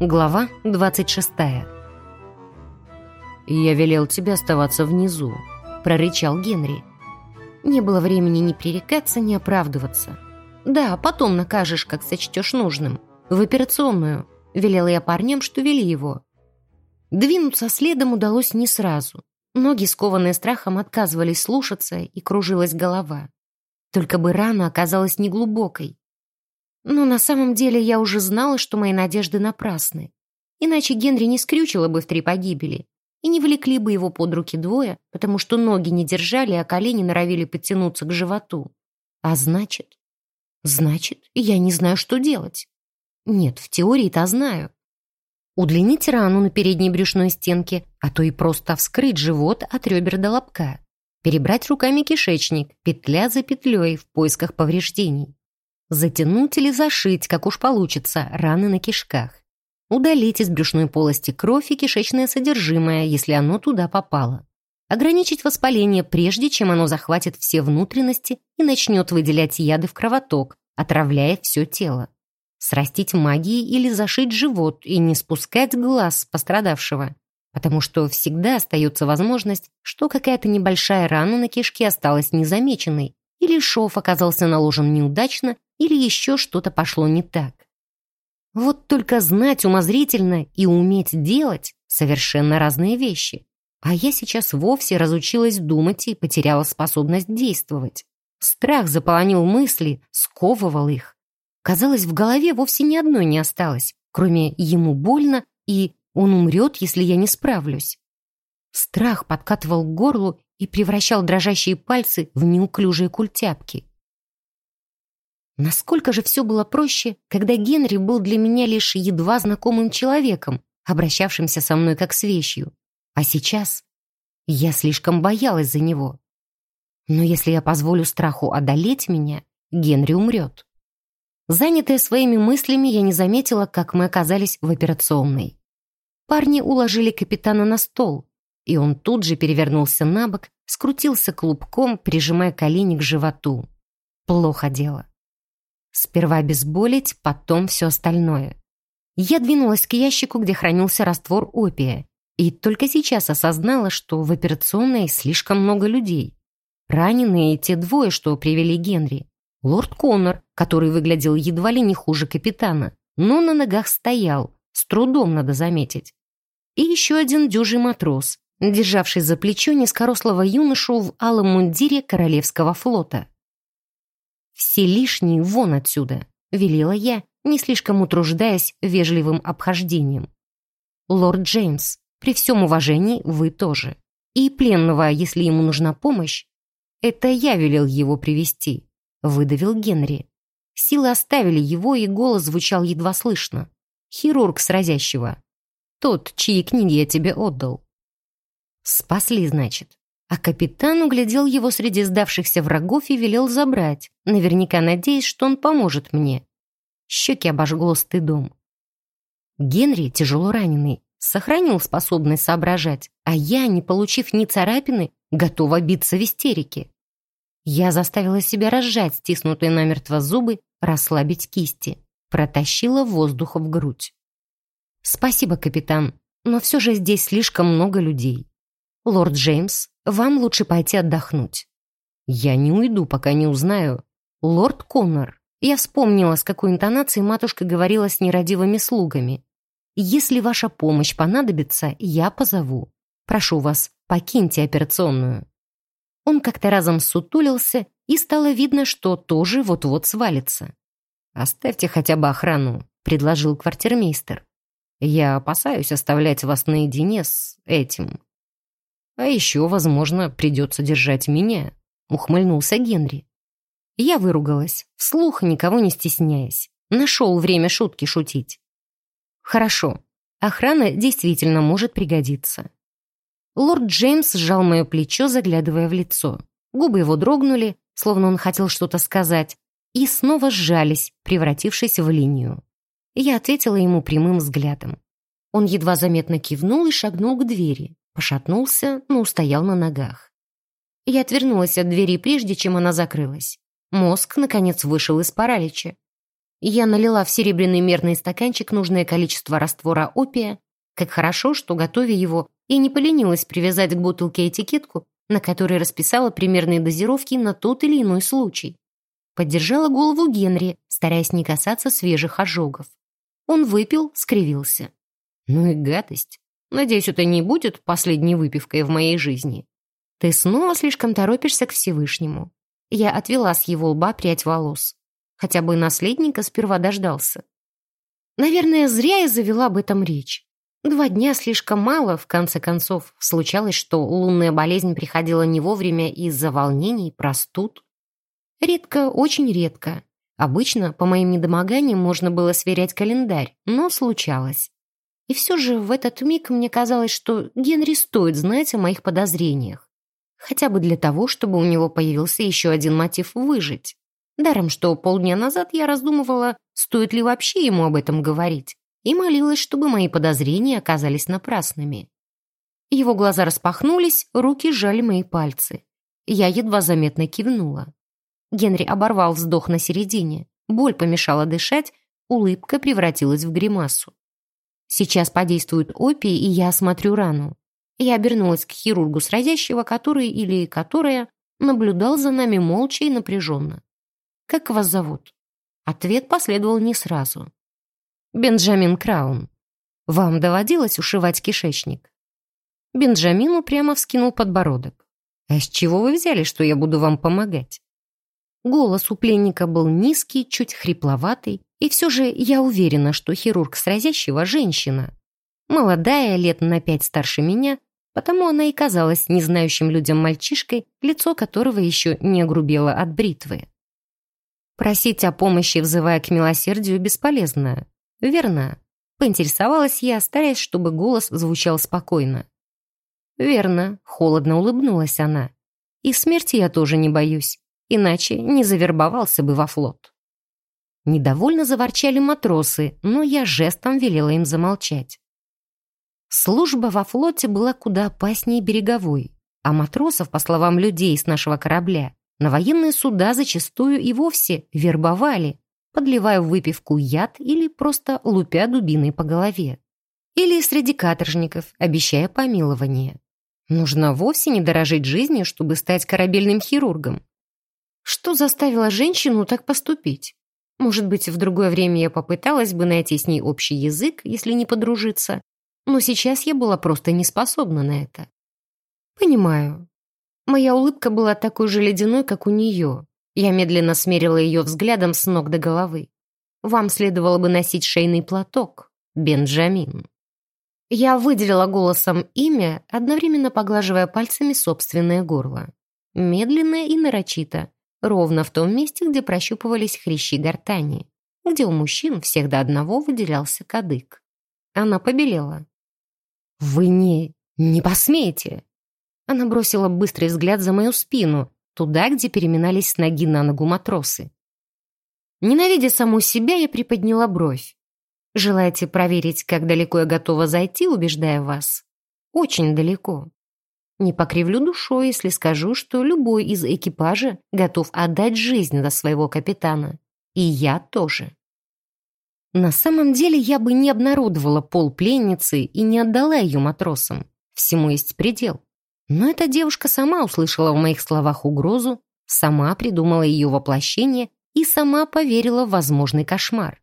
Глава 26 «Я велел тебе оставаться внизу», — прорычал Генри. Не было времени ни пререкаться, ни оправдываться. «Да, потом накажешь, как сочтешь нужным. В операционную», — велела я парням, что вели его. Двинуться следом удалось не сразу. Ноги, скованные страхом, отказывались слушаться, и кружилась голова. Только бы рана оказалась неглубокой. Но на самом деле я уже знала, что мои надежды напрасны. Иначе Генри не скрючило бы в три погибели и не влекли бы его под руки двое, потому что ноги не держали, а колени норовили подтянуться к животу. А значит... Значит, я не знаю, что делать. Нет, в теории-то знаю. Удлинить рану на передней брюшной стенке, а то и просто вскрыть живот от ребер до лобка. Перебрать руками кишечник, петля за петлей в поисках повреждений. Затянуть или зашить, как уж получится, раны на кишках. Удалить из брюшной полости кровь и кишечное содержимое, если оно туда попало. Ограничить воспаление, прежде чем оно захватит все внутренности и начнет выделять яды в кровоток, отравляя все тело. Срастить магией или зашить живот и не спускать глаз пострадавшего. Потому что всегда остается возможность, что какая-то небольшая рана на кишке осталась незамеченной, или шов оказался наложен неудачно, или еще что-то пошло не так. Вот только знать умозрительно и уметь делать — совершенно разные вещи. А я сейчас вовсе разучилась думать и потеряла способность действовать. Страх заполонил мысли, сковывал их. Казалось, в голове вовсе ни одной не осталось, кроме «ему больно» и «он умрет, если я не справлюсь». Страх подкатывал к горлу и превращал дрожащие пальцы в неуклюжие культяпки. Насколько же все было проще, когда Генри был для меня лишь едва знакомым человеком, обращавшимся со мной как с вещью. А сейчас я слишком боялась за него. Но если я позволю страху одолеть меня, Генри умрет. Занятая своими мыслями, я не заметила, как мы оказались в операционной. Парни уложили капитана на стол, и он тут же перевернулся на бок, скрутился клубком, прижимая колени к животу. Плохо дело. Сперва обезболить, потом все остальное. Я двинулась к ящику, где хранился раствор опия, и только сейчас осознала, что в операционной слишком много людей. Раненые те двое, что привели Генри. Лорд Коннор, который выглядел едва ли не хуже капитана, но на ногах стоял, с трудом надо заметить. И еще один дюжий матрос, державший за плечо низкорослого юношу в алом мундире Королевского флота. «Все лишние вон отсюда», — велела я, не слишком утруждаясь вежливым обхождением. «Лорд Джеймс, при всем уважении вы тоже. И пленного, если ему нужна помощь, это я велел его привести», — выдавил Генри. Силы оставили его, и голос звучал едва слышно. «Хирург с разящего. Тот, чьи книги я тебе отдал». «Спасли, значит. А капитан углядел его среди сдавшихся врагов и велел забрать, наверняка надеясь, что он поможет мне. Щеки обожгло стыдом. Генри, тяжело раненый, сохранил способность соображать, а я, не получив ни царапины, готова биться в истерике. Я заставила себя разжать стиснутые намертво зубы, расслабить кисти, протащила воздух в грудь. «Спасибо, капитан, но все же здесь слишком много людей. Лорд Джеймс, вам лучше пойти отдохнуть. Я не уйду, пока не узнаю. Лорд Коннор. Я вспомнила, с какой интонацией матушка говорила с нерадивыми слугами. Если ваша помощь понадобится, я позову. Прошу вас, покиньте операционную. Он как-то разом сутулился, и стало видно, что тоже вот-вот свалится. «Оставьте хотя бы охрану», — предложил квартирмейстер. «Я опасаюсь оставлять вас наедине с этим». А еще, возможно, придется держать меня», — ухмыльнулся Генри. Я выругалась, вслух, никого не стесняясь. Нашел время шутки шутить. «Хорошо, охрана действительно может пригодиться». Лорд Джеймс сжал мое плечо, заглядывая в лицо. Губы его дрогнули, словно он хотел что-то сказать, и снова сжались, превратившись в линию. Я ответила ему прямым взглядом. Он едва заметно кивнул и шагнул к двери. Пошатнулся, но устоял на ногах. Я отвернулась от двери прежде, чем она закрылась. Мозг, наконец, вышел из паралича. Я налила в серебряный мерный стаканчик нужное количество раствора опия. Как хорошо, что, готовя его, и не поленилась привязать к бутылке этикетку, на которой расписала примерные дозировки на тот или иной случай. Поддержала голову Генри, стараясь не касаться свежих ожогов. Он выпил, скривился. Ну и гадость. Надеюсь, это не будет последней выпивкой в моей жизни. Ты снова слишком торопишься к Всевышнему. Я отвела с его лба прядь волос. Хотя бы наследника сперва дождался. Наверное, зря я завела об этом речь. Два дня слишком мало, в конце концов. Случалось, что лунная болезнь приходила не вовремя из-за волнений, простуд. Редко, очень редко. Обычно по моим недомоганиям можно было сверять календарь, но случалось. И все же в этот миг мне казалось, что Генри стоит знать о моих подозрениях. Хотя бы для того, чтобы у него появился еще один мотив выжить. Даром, что полдня назад я раздумывала, стоит ли вообще ему об этом говорить, и молилась, чтобы мои подозрения оказались напрасными. Его глаза распахнулись, руки сжали мои пальцы. Я едва заметно кивнула. Генри оборвал вздох на середине. Боль помешала дышать, улыбка превратилась в гримасу. Сейчас подействует опий, и я осмотрю рану. Я обернулась к хирургу сразящего, который или которая наблюдал за нами молча и напряженно. «Как вас зовут?» Ответ последовал не сразу. «Бенджамин Краун. Вам доводилось ушивать кишечник?» Бенджамин упрямо вскинул подбородок. «А с чего вы взяли, что я буду вам помогать?» Голос у пленника был низкий, чуть хрипловатый, и все же я уверена, что хирург сразящего женщина. Молодая, лет на пять старше меня, потому она и казалась незнающим людям мальчишкой, лицо которого еще не огрубело от бритвы. Просить о помощи, взывая к милосердию, бесполезно. Верно. Поинтересовалась я, стараясь, чтобы голос звучал спокойно. Верно, холодно улыбнулась она. И смерти я тоже не боюсь иначе не завербовался бы во флот. Недовольно заворчали матросы, но я жестом велела им замолчать. Служба во флоте была куда опаснее береговой, а матросов, по словам людей с нашего корабля, на военные суда зачастую и вовсе вербовали, подливая в выпивку яд или просто лупя дубиной по голове. Или среди каторжников, обещая помилование. Нужно вовсе не дорожить жизнью, чтобы стать корабельным хирургом. Что заставило женщину так поступить? Может быть, в другое время я попыталась бы найти с ней общий язык, если не подружиться, но сейчас я была просто не способна на это. Понимаю. Моя улыбка была такой же ледяной, как у нее. Я медленно смерила ее взглядом с ног до головы. Вам следовало бы носить шейный платок, Бенджамин. Я выделила голосом имя, одновременно поглаживая пальцами собственное горло. Медленно и нарочито, ровно в том месте, где прощупывались хрящи гортани, где у мужчин всех до одного выделялся кадык. Она побелела. «Вы не... не посмеете!» Она бросила быстрый взгляд за мою спину, туда, где переминались с ноги на ногу матросы. Ненавидя саму себя, я приподняла бровь. «Желаете проверить, как далеко я готова зайти, убеждая вас?» «Очень далеко. Не покривлю душой, если скажу, что любой из экипажа готов отдать жизнь за своего капитана. И я тоже. На самом деле я бы не обнародовала пол пленницы и не отдала ее матросам. Всему есть предел. Но эта девушка сама услышала в моих словах угрозу, сама придумала ее воплощение и сама поверила в возможный кошмар.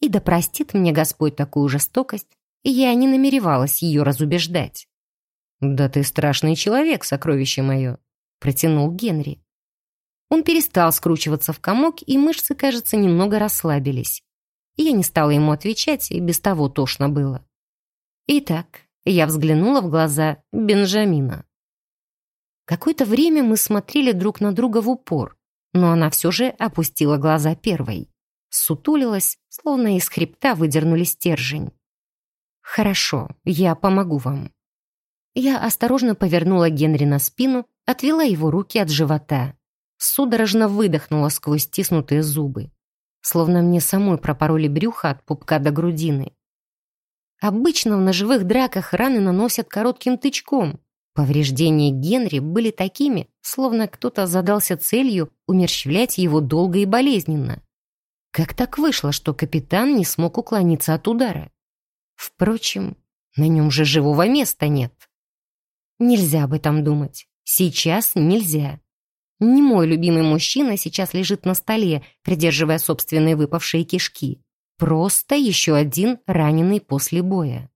И да простит мне Господь такую жестокость, я не намеревалась ее разубеждать. «Да ты страшный человек, сокровище мое», — протянул Генри. Он перестал скручиваться в комок, и мышцы, кажется, немного расслабились. Я не стала ему отвечать, и без того тошно было. Итак, я взглянула в глаза Бенджамина. Какое-то время мы смотрели друг на друга в упор, но она все же опустила глаза первой. Сутулилась, словно из хребта выдернули стержень. «Хорошо, я помогу вам», я осторожно повернула Генри на спину, отвела его руки от живота. Судорожно выдохнула сквозь стиснутые зубы. Словно мне самой пропороли брюхо от пупка до грудины. Обычно в ножевых драках раны наносят коротким тычком. Повреждения Генри были такими, словно кто-то задался целью умерщвлять его долго и болезненно. Как так вышло, что капитан не смог уклониться от удара? Впрочем, на нем же живого места нет. Нельзя об этом думать. Сейчас нельзя. Не мой любимый мужчина сейчас лежит на столе, придерживая собственные выпавшие кишки. Просто еще один раненый после боя.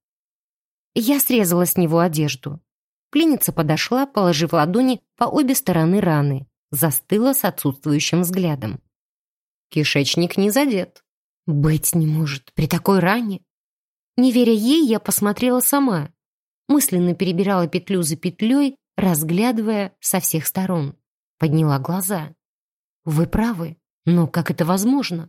Я срезала с него одежду. Пленница подошла, положив ладони по обе стороны раны, застыла с отсутствующим взглядом. Кишечник не задет. Быть не может при такой ране. Не веря ей, я посмотрела сама. Мысленно перебирала петлю за петлей, разглядывая со всех сторон. Подняла глаза. «Вы правы, но как это возможно?»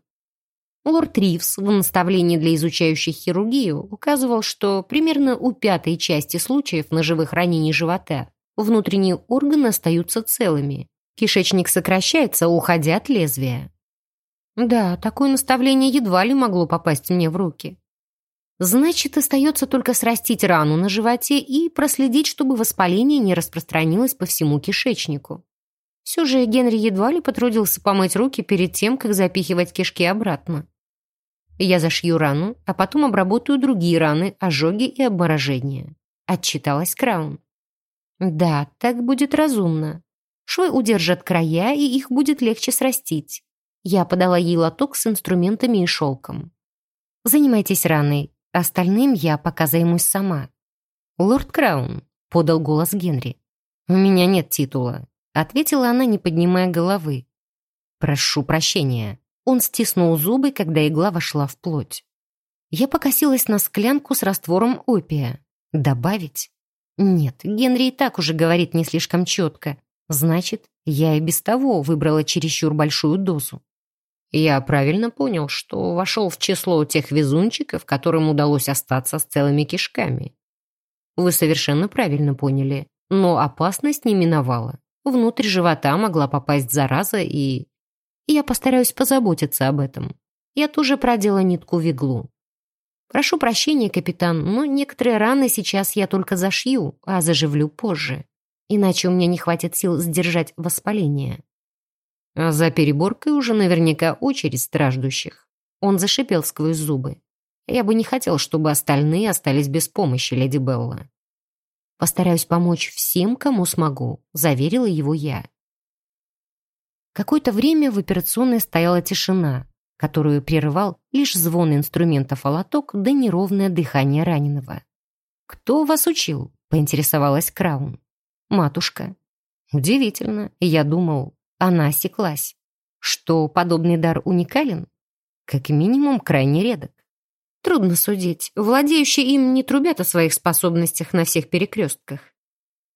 Лорд Ривс в наставлении для изучающих хирургию указывал, что примерно у пятой части случаев ножевых ранений живота внутренние органы остаются целыми. Кишечник сокращается, уходя от лезвия. Да, такое наставление едва ли могло попасть мне в руки. Значит, остается только срастить рану на животе и проследить, чтобы воспаление не распространилось по всему кишечнику. Все же Генри едва ли потрудился помыть руки перед тем, как запихивать кишки обратно. Я зашью рану, а потом обработаю другие раны, ожоги и обморожения. Отчиталась Краун. Да, так будет разумно. Швы удержат края, и их будет легче срастить. Я подала ей лоток с инструментами и шелком. Занимайтесь раной, остальным я пока займусь сама. Лорд Краун, подал голос Генри. У меня нет титула, ответила она, не поднимая головы. Прошу прощения. Он стиснул зубы, когда игла вошла в плоть. Я покосилась на склянку с раствором опия. Добавить? Нет, Генри и так уже говорит не слишком четко. Значит, я и без того выбрала чересчур большую дозу. Я правильно понял, что вошел в число тех везунчиков, которым удалось остаться с целыми кишками. Вы совершенно правильно поняли, но опасность не миновала. Внутрь живота могла попасть зараза и я постараюсь позаботиться об этом. Я тоже продела нитку в иглу. Прошу прощения, капитан, но некоторые раны сейчас я только зашью, а заживлю позже. Иначе у меня не хватит сил сдержать воспаление. А за переборкой уже наверняка очередь страждущих. Он зашипел сквозь зубы. Я бы не хотел, чтобы остальные остались без помощи, леди Белла. Постараюсь помочь всем, кому смогу, заверила его я. Какое-то время в операционной стояла тишина, которую прерывал лишь звон инструментов о да неровное дыхание раненого. «Кто вас учил?» — поинтересовалась Краун. «Матушка». Удивительно, я думал, она осеклась. Что подобный дар уникален? Как минимум, крайне редок. Трудно судить. Владеющие им не трубят о своих способностях на всех перекрестках.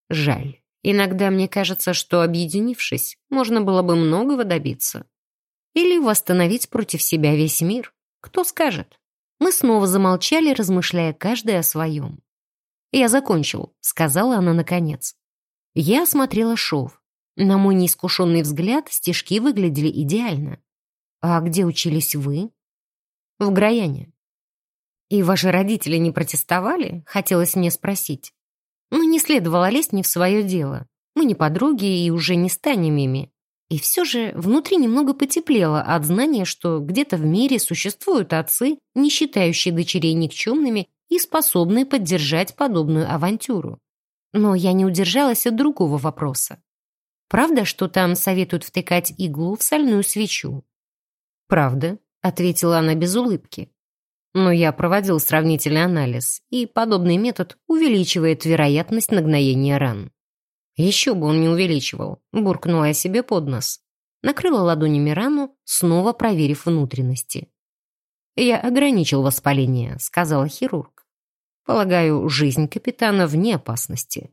Жаль. Иногда мне кажется, что, объединившись, можно было бы многого добиться. Или восстановить против себя весь мир. Кто скажет? Мы снова замолчали, размышляя каждый о своем. «Я закончил», — сказала она наконец. Я осмотрела шов. На мой неискушенный взгляд стежки выглядели идеально. «А где учились вы?» «В Граяне». «И ваши родители не протестовали?» — хотелось мне спросить. Но не следовало лезть не в свое дело. Мы не подруги и уже не станем ими. И все же внутри немного потеплело от знания, что где-то в мире существуют отцы, не считающие дочерей никчемными и способные поддержать подобную авантюру. Но я не удержалась от другого вопроса. Правда, что там советуют втыкать иглу в сальную свечу? «Правда», — ответила она без улыбки. Но я проводил сравнительный анализ, и подобный метод увеличивает вероятность нагноения ран. Еще бы он не увеличивал, буркнула я себе под нос. Накрыла ладонями рану, снова проверив внутренности. «Я ограничил воспаление», — сказал хирург. «Полагаю, жизнь капитана вне опасности».